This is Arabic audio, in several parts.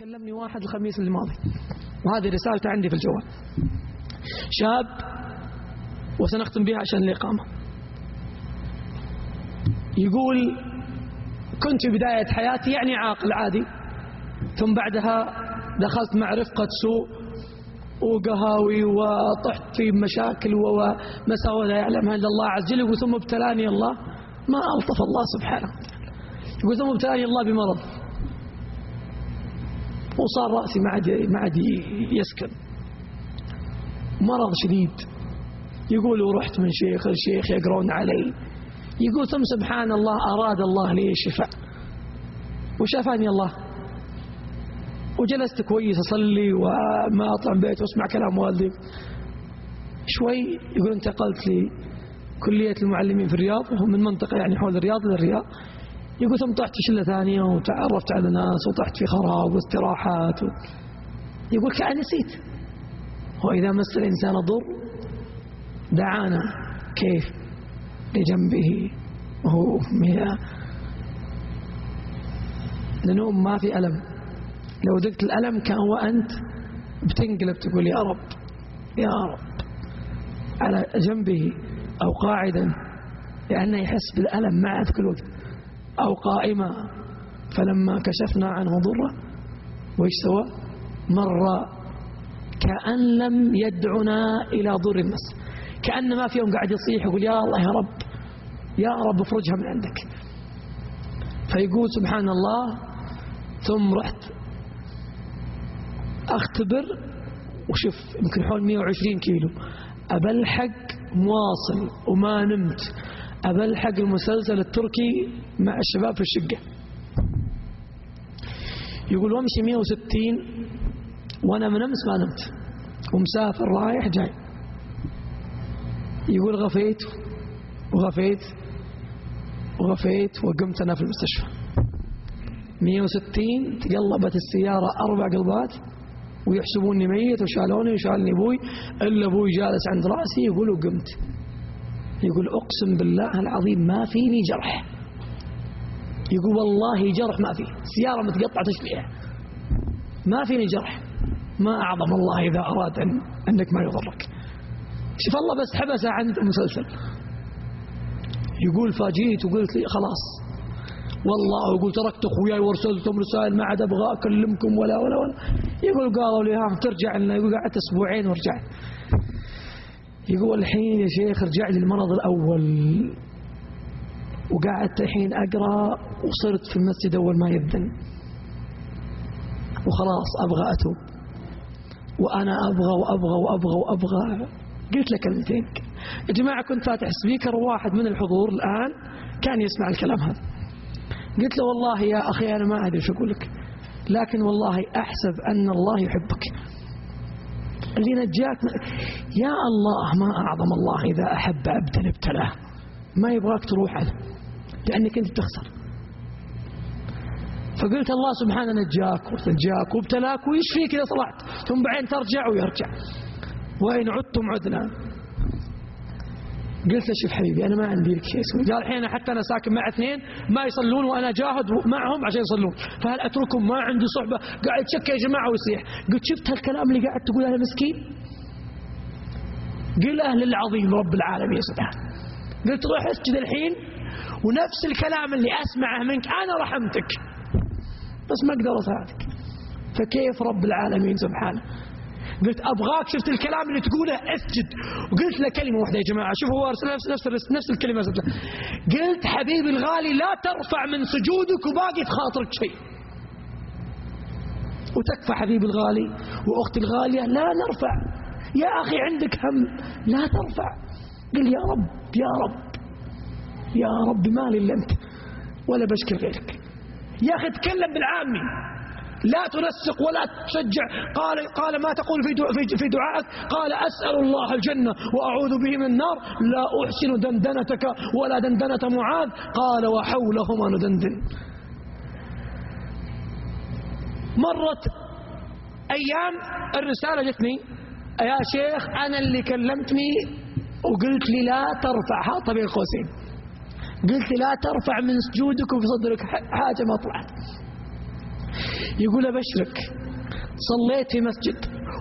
كلمني واحد الخميس الماضي وهذه رسالته عندي في الجوال. شاب وسنختم بها عشان الإقامة. يقول كنت في بداية حياتي يعني عاقل عادي ثم بعدها دخلت مع رفقة سوء وقهاوي وطحت في مشاكل ومساوئ لا يعلمها إلا الله عز وجل. ثم ابتلاني الله. ما ألطف الله سبحانه يقول ثم ابتلاني الله بمرض. وصار رأسي ما عاد ما عاد يسكن. مرض شديد. يقول ورحت من شيخ لشيخ يقرون علي. يقول ثم سبحان الله أراد الله لي الشفاء وشافاني الله. وجلست كويس أصلي وما أطلع من بيت وأسمع كلام والدي. شوي يقول انتقلت لي كلية المعلمين في الرياض من منطقة يعني حول الرياض للرياض. يقول ثم طحت في شلة ثانية وتعرفت على ناس وطحت في خراب واستراحات و... يقول كأن نسيت. وإذا مس الإنسان ضر دعانا كيف؟ لجنبه. مئة. لنوم ما في ألم. لو ذقت الألم كان وأنت بتنقلب تقول يا رب يا رب. على جنبه أو قاعدا لأنه يحس بالألم معه في كل وقت أو قائمة فلما كشفنا عنه ضرة وإيش سوى؟ مر كأن لم يدعنا إلى ضر المس كأن ما في يوم قاعد يصيح يقول يا الله يا رب يا رب افرجها من عندك. فيقول سبحان الله ثم رحت أختبر وشوف يمكن حول 120 كيلو أبلحق مواصل وما نمت. أبلحق المسلسل التركي مع الشباب في الشقة. يقول وامشي 160 وأنا من أمس ما نمت ومسافر رايح جاي. يقول غفيت وغفيت وغفيت وقمت أنا في المستشفى. 160 تقلبت السيارة أربع قلبات ويحسبوني ميت وشالوني وشالني أبوي إلا أبوي جالس عند رأسي يقول وقمت. يقول أقسم بالله العظيم ما فيني جرح. يقول والله جرح ما فيه سيارة متقطعة تشبيها ما فيني جرح. ما أعظم الله إذا أراد أن أنك ما يضرك. شوف الله بس حبسه عند مسلسل. يقول فاجيت وقلت لي خلاص. والله يقول تركت أخوياي وأرسلتهم رسائل ما عاد أبغى أكلمكم ولا ولا ولا. يقول قالوا لي ها ترجع لنا. يقول قعدت أسبوعين ورجعت. يقول الحين يا شيخ رجع لي المرض الأول. وقعدت الحين أقرأ وصرت في المسجد أول ما يبدن وخلاص أبغى أتوب. وأنا أبغى وأبغى وأبغى وأبغى. قلت له كلمتين. يا جماعة كنت فاتح سبيكر وواحد من الحضور الآن. كان يسمع الكلام هذا. قلت له والله يا أخي أنا ما أدري شو أقول لك. لكن والله أحسب أن الله يحبك. اللي نجاك يا الله ما أعظم الله إذا أحب عبدا ابتلاه. ما يبغاك تروح عنه لأنك أنت تخسر فقلت الله سبحانه نجاك ونجاك وابتلاك ويشفيك إذا صلحت؟ ثم بعدين ترجع ويرجع. وإن عدتم عدنا. قلت له شوف حبيبي أنا ما عندي لك شيء اسمه. قال الحين حتى أنا ساكن مع اثنين ما يصلون وأنا جاهد معهم عشان يصلون. فهل أتركهم؟ ما عندي صحبة. قاعد يتشكى يا جماعة ويصيح. قلت شفت هالكلام اللي قاعد تقول أنا مسكين قل أهل العظيم رب العالمين سبحانه قلت روح اسجد الحين ونفس الكلام اللي أسمعه منك أنا رحمتك. بس ما أقدر أساعدك فكيف رب العالمين سبحانه؟ قلت أبغاك شفت الكلام اللي تقوله؟ أسجد. وقلت له كلمة واحدة يا جماعة شوفوا هو نفس نفس نفس الكلمة. قلت حبيبي الغالي لا ترفع من سجودك وباقي في خاطرك شيء. وتكفى حبيبي الغالي وأختي الغالية لا نرفع. يا أخي عندك هم لا ترفع. قل يا رب يا رب يا رب ما لي الا انت ولا بشكر غيرك. يا أخي تكلم بالعامي. لا تنسق ولا تشجع. قال قال ما تقول في في دعائك؟ قال أسأل الله الجنة وأعوذ به من النار. لا أحسن دندنتك ولا دندنة معاذ. قال وحولهما ندندن. مرت أيام الرسالة جتني. يا شيخ أنا اللي كلمتني وقلت لي لا ترفع. حاطة بين قوسين قلت لي لا ترفع من سجودك وفي صدرك حاجة ما طلعت. يقول أبشرك صليت في مسجد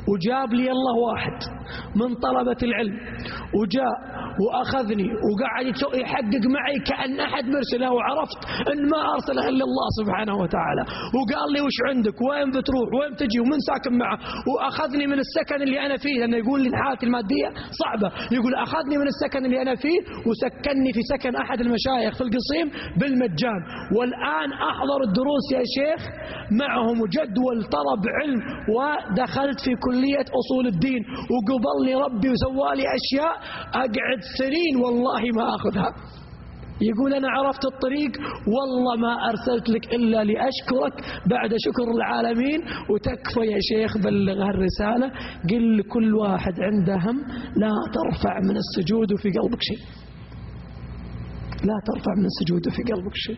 وجاب لي الله واحد من طلبة العلم وجاء وأخذني وقعد يحقق معي كأن أحد مرسله وعرفت أن ما أرسله إلا الله سبحانه وتعالى. وقال لي وش عندك؟ وين بتروح؟ وين تجي ومن ساكن معه؟ وأخذني من السكن اللي أنا فيه. لأنه يقول لي حالتي المادية صعبة. يقول أخذني من السكن اللي أنا فيه وسكنني في سكن أحد المشايخ في القصيم بالمجان. والآن أحضر الدروس يا شيخ معهم جدول طلب علم ودخلت في كلية أصول الدين. وقبلني ربي وسوالي أشياء أقعد سنين والله ما أخذها. يقول أنا عرفت الطريق والله ما أرسلت لك إلا لأشكرك بعد شكر العالمين. وتكفى يا شيخ بلغ هالرسالة قل لكل واحد عنده هم لا ترفع من السجود في قلبك شيء. لا ترفع من السجود في قلبك شيء.